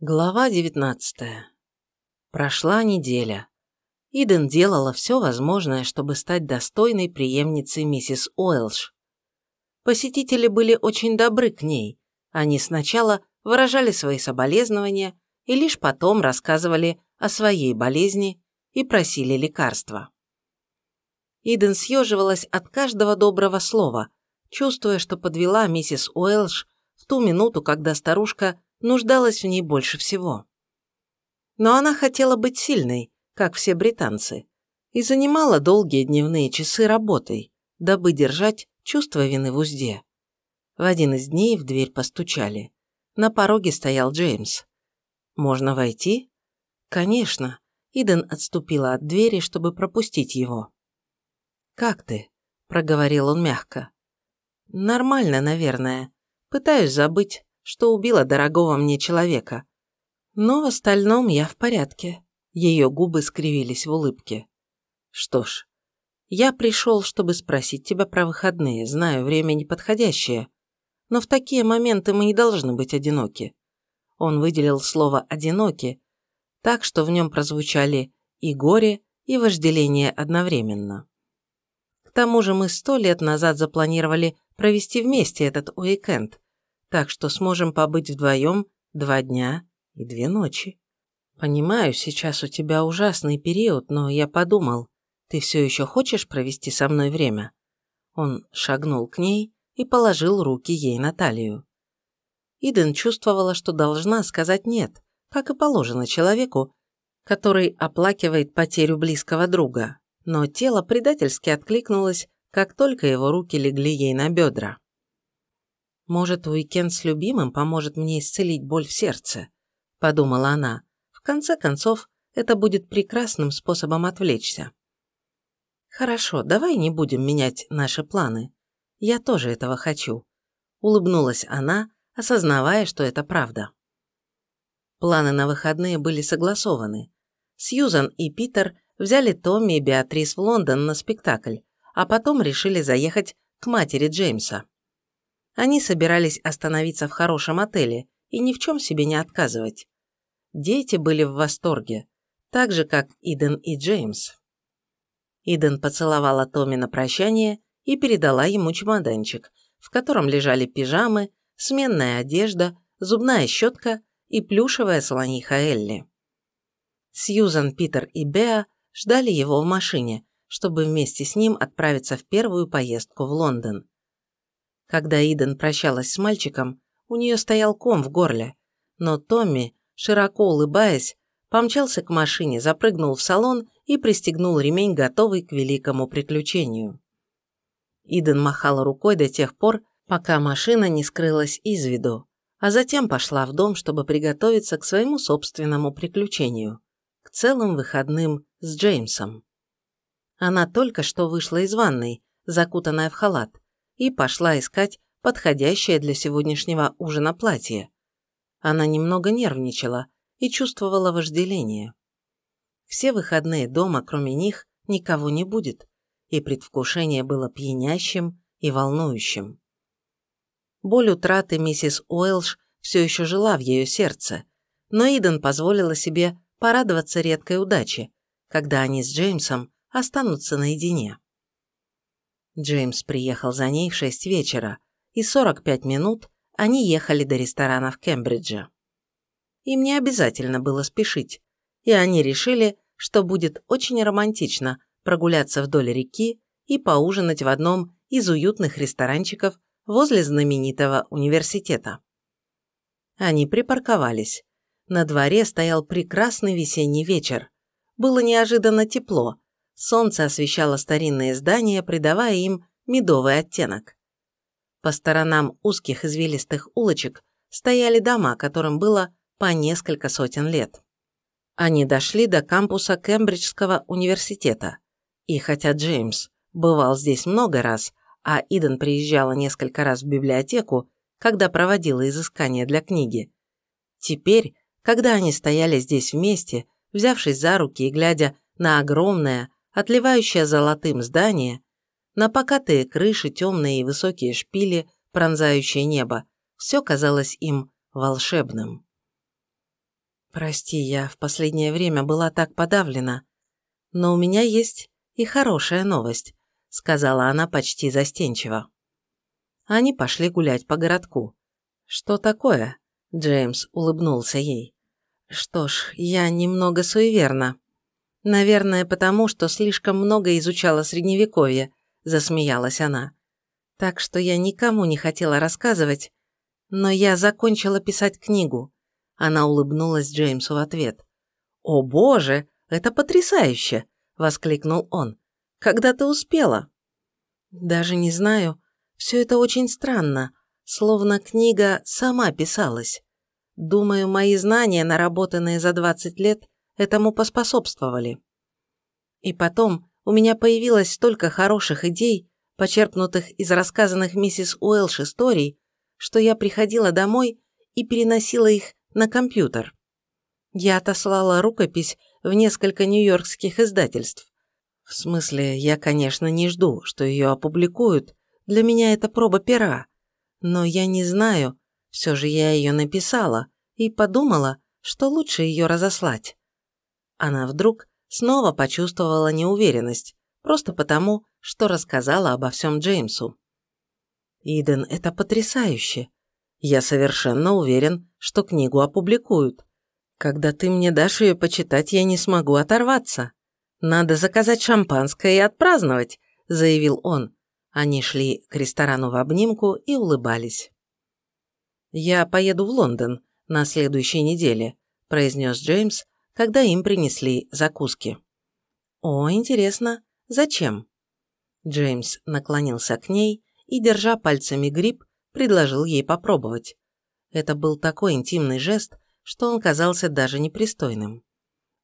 Глава 19. Прошла неделя. Иден делала все возможное, чтобы стать достойной преемницей миссис Уэлш. Посетители были очень добры к ней. Они сначала выражали свои соболезнования и лишь потом рассказывали о своей болезни и просили лекарства. Иден съеживалась от каждого доброго слова, чувствуя, что подвела миссис Уэлш в ту минуту, когда старушка нуждалась в ней больше всего. Но она хотела быть сильной, как все британцы, и занимала долгие дневные часы работой, дабы держать чувство вины в узде. В один из дней в дверь постучали. На пороге стоял Джеймс. «Можно войти?» «Конечно». Иден отступила от двери, чтобы пропустить его. «Как ты?» – проговорил он мягко. «Нормально, наверное. Пытаюсь забыть, что убила дорогого мне человека. Но в остальном я в порядке. Ее губы скривились в улыбке. Что ж, я пришел, чтобы спросить тебя про выходные, знаю, время неподходящее. Но в такие моменты мы не должны быть одиноки. Он выделил слово «одиноки», так что в нем прозвучали и горе, и вожделение одновременно. К тому же мы сто лет назад запланировали провести вместе этот уикенд, так что сможем побыть вдвоем два дня и две ночи. Понимаю, сейчас у тебя ужасный период, но я подумал, ты все еще хочешь провести со мной время?» Он шагнул к ней и положил руки ей на талию. Иден чувствовала, что должна сказать «нет», как и положено человеку, который оплакивает потерю близкого друга, но тело предательски откликнулось, как только его руки легли ей на бедра. «Может, уикенд с любимым поможет мне исцелить боль в сердце?» – подумала она. «В конце концов, это будет прекрасным способом отвлечься». «Хорошо, давай не будем менять наши планы. Я тоже этого хочу», – улыбнулась она, осознавая, что это правда. Планы на выходные были согласованы. Сьюзан и Питер взяли Томми и Беатрис в Лондон на спектакль, а потом решили заехать к матери Джеймса. Они собирались остановиться в хорошем отеле и ни в чем себе не отказывать. Дети были в восторге, так же, как Иден и Джеймс. Иден поцеловала Томми на прощание и передала ему чемоданчик, в котором лежали пижамы, сменная одежда, зубная щетка и плюшевая слониха Элли. Сьюзан, Питер и Беа ждали его в машине, чтобы вместе с ним отправиться в первую поездку в Лондон. Когда Иден прощалась с мальчиком, у нее стоял ком в горле, но Томми, широко улыбаясь, помчался к машине, запрыгнул в салон и пристегнул ремень, готовый к великому приключению. Иден махала рукой до тех пор, пока машина не скрылась из виду, а затем пошла в дом, чтобы приготовиться к своему собственному приключению, к целым выходным с Джеймсом. Она только что вышла из ванной, закутанная в халат, и пошла искать подходящее для сегодняшнего ужина платье. Она немного нервничала и чувствовала вожделение. Все выходные дома, кроме них, никого не будет, и предвкушение было пьянящим и волнующим. Боль утраты миссис Уэлш все еще жила в ее сердце, но Иден позволила себе порадоваться редкой удаче, когда они с Джеймсом останутся наедине. Джеймс приехал за ней в шесть вечера, и 45 минут они ехали до ресторана в Кембридже. Им не обязательно было спешить, и они решили, что будет очень романтично прогуляться вдоль реки и поужинать в одном из уютных ресторанчиков возле знаменитого университета. Они припарковались. На дворе стоял прекрасный весенний вечер. Было неожиданно тепло, Солнце освещало старинные здания, придавая им медовый оттенок. По сторонам узких извилистых улочек стояли дома, которым было по несколько сотен лет. Они дошли до кампуса Кембриджского университета. И хотя Джеймс бывал здесь много раз, а Иден приезжала несколько раз в библиотеку, когда проводила изыскания для книги, теперь, когда они стояли здесь вместе, взявшись за руки и глядя на огромное, отливающее золотым здание, на покатые крыши, темные и высокие шпили, пронзающие небо, все казалось им волшебным. «Прости, я в последнее время была так подавлена. Но у меня есть и хорошая новость», – сказала она почти застенчиво. Они пошли гулять по городку. «Что такое?» – Джеймс улыбнулся ей. «Что ж, я немного суеверна. Наверное, потому что слишком много изучала Средневековье», – засмеялась она. «Так что я никому не хотела рассказывать, но я закончила писать книгу». Она улыбнулась Джеймсу в ответ. «О боже, это потрясающе!» – воскликнул он. «Когда ты успела?» «Даже не знаю. Все это очень странно, словно книга сама писалась. Думаю, мои знания, наработанные за 20 лет, этому поспособствовали. И потом у меня появилось столько хороших идей, почерпнутых из рассказанных миссис Уэлш историй, что я приходила домой и переносила их на компьютер. Я отослала рукопись в несколько нью-йоркских издательств. В смысле, я, конечно, не жду, что ее опубликуют, для меня это проба пера. Но я не знаю, все же я ее написала и подумала, что лучше ее разослать. Она вдруг снова почувствовала неуверенность, просто потому, что рассказала обо всем Джеймсу. «Иден, это потрясающе. Я совершенно уверен, что книгу опубликуют. Когда ты мне дашь ее почитать, я не смогу оторваться. Надо заказать шампанское и отпраздновать», – заявил он. Они шли к ресторану в обнимку и улыбались. «Я поеду в Лондон на следующей неделе», – произнес Джеймс, когда им принесли закуски. «О, интересно, зачем?» Джеймс наклонился к ней и, держа пальцами гриб, предложил ей попробовать. Это был такой интимный жест, что он казался даже непристойным.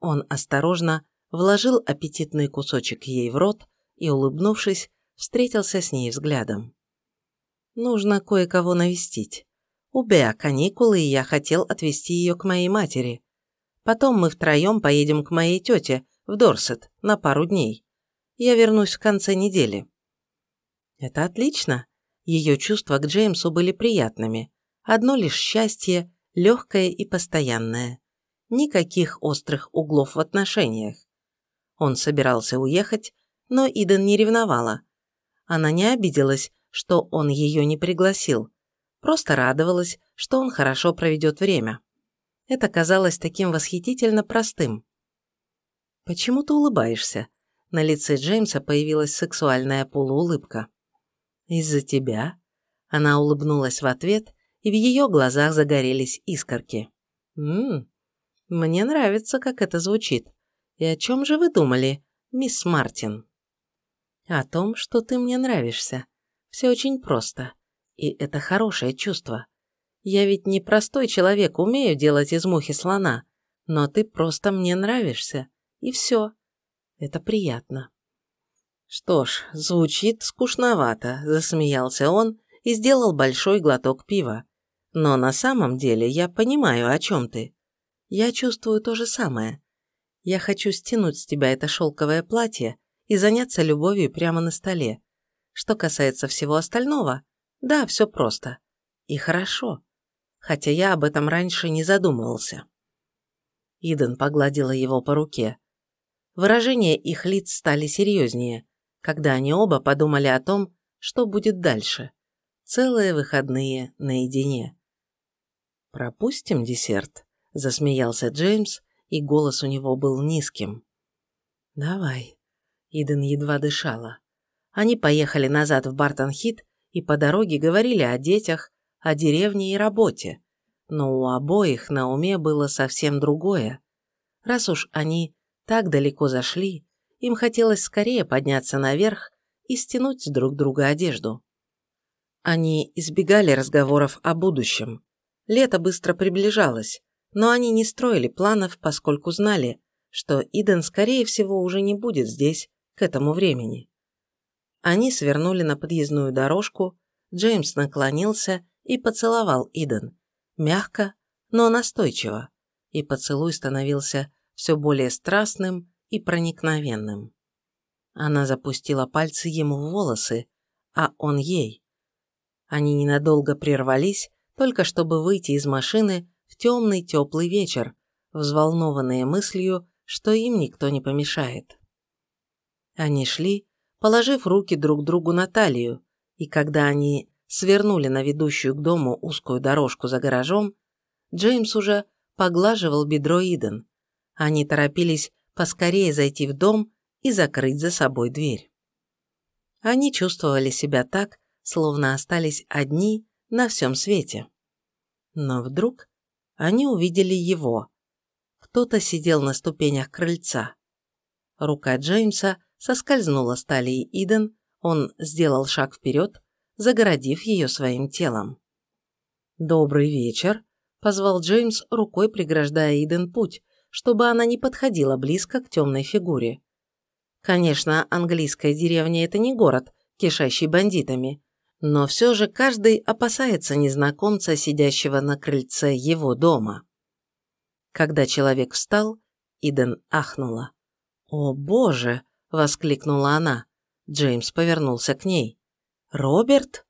Он осторожно вложил аппетитный кусочек ей в рот и, улыбнувшись, встретился с ней взглядом. «Нужно кое-кого навестить. У Беа каникулы, и я хотел отвезти ее к моей матери. Потом мы втроем поедем к моей тете в Дорсет на пару дней. Я вернусь в конце недели». «Это отлично». Ее чувства к Джеймсу были приятными. Одно лишь счастье, легкое и постоянное. Никаких острых углов в отношениях. Он собирался уехать, но Иден не ревновала. Она не обиделась, что он ее не пригласил. Просто радовалась, что он хорошо проведет время. Это казалось таким восхитительно простым. «Почему ты улыбаешься?» На лице Джеймса появилась сексуальная полуулыбка. «Из-за тебя?» Она улыбнулась в ответ, и в ее глазах загорелись искорки. «Ммм, мне нравится, как это звучит. И о чем же вы думали, мисс Мартин?» «О том, что ты мне нравишься. Все очень просто. И это хорошее чувство. Я ведь не простой человек, умею делать из мухи слона, но ты просто мне нравишься, и все. Это приятно. Что ж, звучит скучновато, засмеялся он и сделал большой глоток пива. Но на самом деле я понимаю, о чем ты. Я чувствую то же самое. Я хочу стянуть с тебя это шелковое платье и заняться любовью прямо на столе. Что касается всего остального, да, все просто. И хорошо хотя я об этом раньше не задумывался. Иден погладила его по руке. Выражения их лиц стали серьезнее, когда они оба подумали о том, что будет дальше. Целые выходные наедине. «Пропустим десерт», – засмеялся Джеймс, и голос у него был низким. «Давай». Иден едва дышала. Они поехали назад в Бартон-Хит и по дороге говорили о детях, о деревне и работе, но у обоих на уме было совсем другое. Раз уж они так далеко зашли, им хотелось скорее подняться наверх и стянуть друг друга одежду. Они избегали разговоров о будущем. Лето быстро приближалось, но они не строили планов, поскольку знали, что Иден, скорее всего, уже не будет здесь к этому времени. Они свернули на подъездную дорожку, Джеймс наклонился и поцеловал Иден. Мягко, но настойчиво. И поцелуй становился все более страстным и проникновенным. Она запустила пальцы ему в волосы, а он ей. Они ненадолго прервались, только чтобы выйти из машины в темный теплый вечер, взволнованные мыслью, что им никто не помешает. Они шли, положив руки друг другу на талию, и когда они свернули на ведущую к дому узкую дорожку за гаражом, Джеймс уже поглаживал бедро Иден. Они торопились поскорее зайти в дом и закрыть за собой дверь. Они чувствовали себя так, словно остались одни на всем свете. Но вдруг они увидели его. Кто-то сидел на ступенях крыльца. Рука Джеймса соскользнула с талии Иден, он сделал шаг вперед, загородив ее своим телом. «Добрый вечер», – позвал Джеймс, рукой преграждая Иден путь, чтобы она не подходила близко к темной фигуре. Конечно, английская деревня – это не город, кишащий бандитами, но все же каждый опасается незнакомца, сидящего на крыльце его дома. Когда человек встал, Иден ахнула. «О, боже!» – воскликнула она. Джеймс повернулся к ней. «Роберт?»